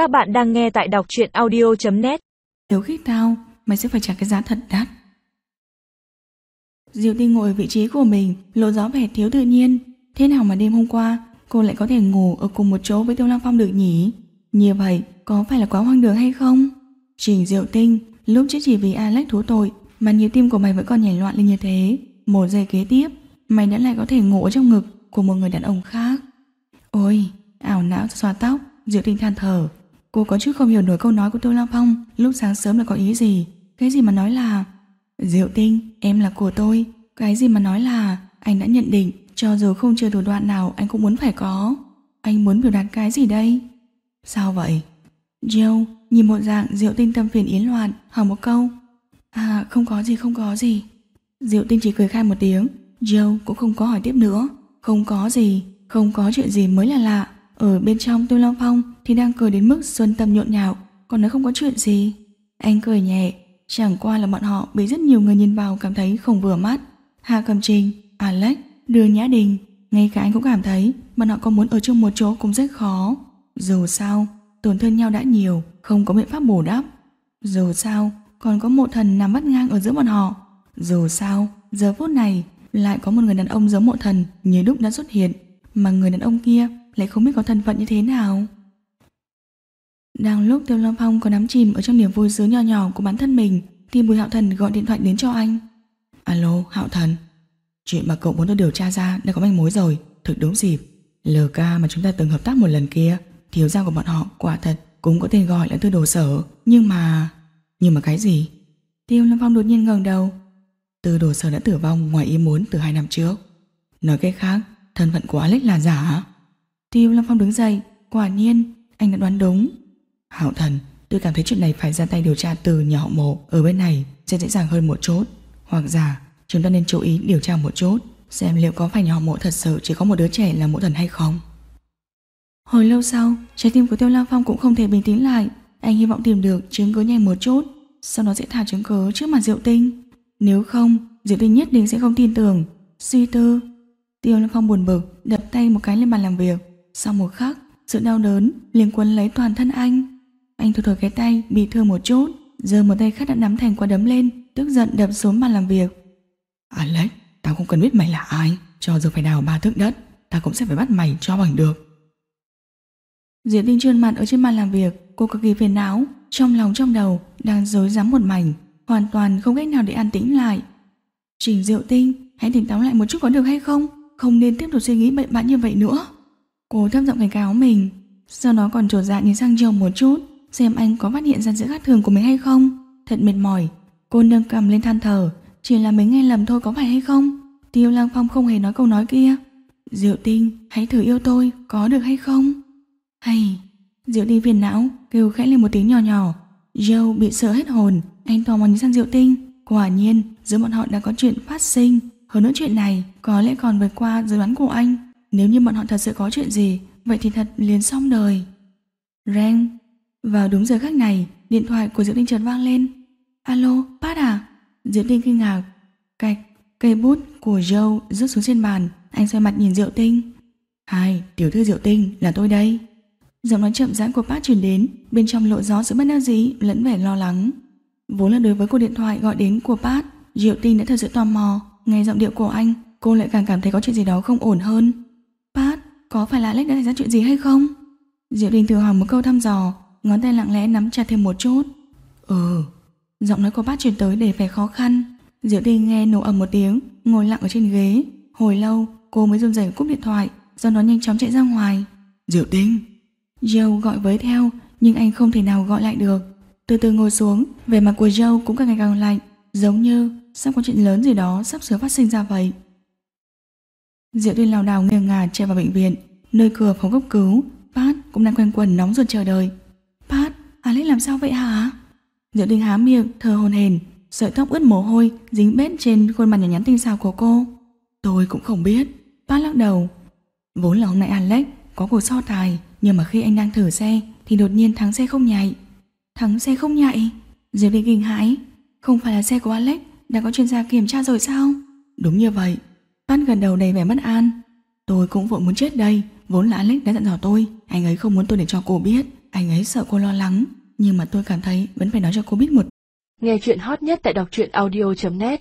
Các bạn đang nghe tại đọc truyện audio.net Nếu khích tao, mày sẽ phải trả cái giá thật đắt. Diệu Tinh ngồi ở vị trí của mình, lộ gió vẻ thiếu tự nhiên. Thế nào mà đêm hôm qua, cô lại có thể ngủ ở cùng một chỗ với Tiêu Lăng Phong được nhỉ? Như vậy, có phải là quá hoang đường hay không? Trình Diệu Tinh, lúc trước chỉ vì Alex thú tội, mà nhịp tim của mày vẫn còn nhảy loạn lên như thế. Một giây kế tiếp, mày đã lại có thể ngủ ở trong ngực của một người đàn ông khác. Ôi, ảo não xoa tóc, Diệu Tinh than thở. Cô có chút không hiểu nổi câu nói của tô Lăng Phong lúc sáng sớm là có ý gì. Cái gì mà nói là Diệu Tinh, em là của tôi. Cái gì mà nói là anh đã nhận định cho dù không chơi thủ đoạn nào anh cũng muốn phải có. Anh muốn biểu đạt cái gì đây? Sao vậy? Joe nhìn một dạng Diệu Tinh tâm phiền yến loạn hỏi một câu. À không có gì không có gì. Diệu Tinh chỉ cười khai một tiếng. Joe cũng không có hỏi tiếp nữa. Không có gì, không có chuyện gì mới là lạ. Ở bên trong Tiêu Long Phong thì đang cười đến mức xuân tâm nhộn nhạo, còn nói không có chuyện gì. Anh cười nhẹ, chẳng qua là bọn họ bị rất nhiều người nhìn vào cảm thấy không vừa mắt. Hà Cầm Trình, Alex, Đường Nhã Đình, ngay cả anh cũng cảm thấy bọn họ có muốn ở chung một chỗ cũng rất khó. Dù sao, tổn thương nhau đã nhiều, không có biện pháp bù đắp. Dù sao, còn có một thần nằm bắt ngang ở giữa bọn họ. Dù sao, giờ phút này lại có một người đàn ông giống mộ thần như đúc đã xuất hiện, mà người đàn ông kia lại không biết có thân phận như thế nào. Đang lúc Tiêu Lâm Phong còn nắm chìm ở trong niềm vui sướng nhỏ nhỏ của bản thân mình thì Bùi Hạo Thần gọi điện thoại đến cho anh. Alo, Hạo Thần. Chuyện mà cậu muốn tôi điều tra ra đã có manh mối rồi, thực đúng dịp. LK mà chúng ta từng hợp tác một lần kia, thiếu gia của bọn họ quả thật cũng có tên gọi là tư đồ sở. Nhưng mà... Nhưng mà cái gì? Tiêu Lâm Phong đột nhiên ngẩng đầu. Tư đồ sở đã tử vong ngoài ý muốn từ hai năm trước. Nói cách khác, thân phận của Alex là giả. Tiêu Lâm Phong đứng dậy, quả nhiên, anh đã đoán đúng. Hạo thần, tôi cảm thấy chuyện này phải ra tay điều tra từ nhà họ mộ ở bên này sẽ dễ dàng hơn một chút. Hoặc giả, chúng ta nên chú ý điều tra một chút, xem liệu có phải nhà họ mộ thật sự chỉ có một đứa trẻ là mộ thần hay không. Hồi lâu sau, trái tim của Tiêu Lam Phong cũng không thể bình tĩnh lại. Anh hy vọng tìm được chứng cứ nhanh một chút, sau đó sẽ thả chứng cứ trước mặt Diệu Tinh. Nếu không, Diệu Tinh nhất định sẽ không tin tưởng. Suy tư, Tiêu Lam Phong buồn bực, đập tay một cái lên bàn làm việc. Sau một khắc, sự đau đớn liền quấn lấy toàn thân anh. Anh thổi thổi cái tay bị thương một chút, giờ một tay khác đã nắm thành quả đấm lên, tức giận đập xuống bàn làm việc. Alex, tao không cần biết mày là ai, cho dù phải đào ba thước đất, tao cũng sẽ phải bắt mày cho bằng được. Diệp Tinh trơn mặt ở trên bàn làm việc, cô cực kỳ phiền não, trong lòng trong đầu đang rối rắm một mảnh, hoàn toàn không cách nào để an tĩnh lại. Trình Diệu Tinh, hãy tỉnh táo lại một chút có được hay không? Không nên tiếp tục suy nghĩ bậy bạ như vậy nữa. Cô thấp giọng cảnh cáo mình, sau đó còn trột dạ nhìn sang chiều một chút, xem anh có phát hiện ra sự khác thường của mình hay không. Thật mệt mỏi, cô nâng cầm lên than thở, chỉ là mình nghe lầm thôi có phải hay không? Tiêu Lang Phong không hề nói câu nói kia. Diệu Tinh, hãy thử yêu tôi, có được hay không? Hay, Diệu Tinh phiền não, kêu khẽ lên một tiếng nhỏ nhỏ. Joe bị sợ hết hồn, anh tò mò nhìn sang Diệu Tinh. Quả nhiên, giữa bọn họ đã có chuyện phát sinh. Hơn nữa chuyện này, có lẽ còn vượt qua dự đoán của anh. Nếu như bọn họ thật sự có chuyện gì, vậy thì thật liền xong đời. Reng. Vào đúng giờ khắc này, điện thoại của Diệu Tinh chợt vang lên. Alo, Pat à? Diệu Tinh kinh ngạc. Cạch, cây bút của Joe rớt xuống trên bàn. Anh xoay mặt nhìn Diệu Tinh. Hai, tiểu thư Diệu Tinh, là tôi đây. Giọng nói chậm rãi của Pat truyền đến, bên trong lộ gió sự bất đắc dĩ lẫn vẻ lo lắng. Vốn là đối với cuộc điện thoại gọi đến của Pat, Diệu Tinh đã thật sự tò mò, nghe giọng điệu của anh, cô lại càng cảm thấy có chuyện gì đó không ổn hơn. Có phải là Alex đã xảy ra chuyện gì hay không? Diệu Tinh thử hỏi một câu thăm dò, ngón tay lặng lẽ nắm chặt thêm một chút. Ừ. Giọng nói của Pat truyền tới để vẻ khó khăn. Diệu Tinh nghe nổ ầm một tiếng, ngồi lặng ở trên ghế. Hồi lâu, cô mới run rẩy cúp điện thoại, sau đó nhanh chóng chạy ra ngoài. Diệu Tinh. Joe gọi với theo, nhưng anh không thể nào gọi lại được. Từ từ ngồi xuống, vẻ mặt của Joe cũng càng ngày càng lạnh, giống như sắp có chuyện lớn gì đó sắp sửa phát sinh ra vậy. Diệu tuyên lào đào nghiêng ngả chạy vào bệnh viện, nơi cửa phòng cấp cứu, Pat cũng đang quanh quần nóng ruột chờ đợi. Pat, Alex làm sao vậy hả? Diệu Tuyên há miệng, thở hồn hển, sợi tóc ướt mồ hôi dính bết trên khuôn mặt nhỏ nhắn tinh xảo của cô. Tôi cũng không biết. Pat lắc đầu. Vốn là hôm nay Alex có cuộc so tài, nhưng mà khi anh đang thử xe thì đột nhiên thắng xe không nhảy. Thắng xe không nhảy? Diệu đình kinh hãi. Không phải là xe của Alex đã có chuyên gia kiểm tra rồi sao? Đúng như vậy. Phát gần đầu đầy vẻ bất an. Tôi cũng vội muốn chết đây, vốn là Alex đã dặn dò tôi, anh ấy không muốn tôi để cho cô biết, anh ấy sợ cô lo lắng, nhưng mà tôi cảm thấy vẫn phải nói cho cô biết một. Nghe chuyện hot nhất tại đọc truyện audio.net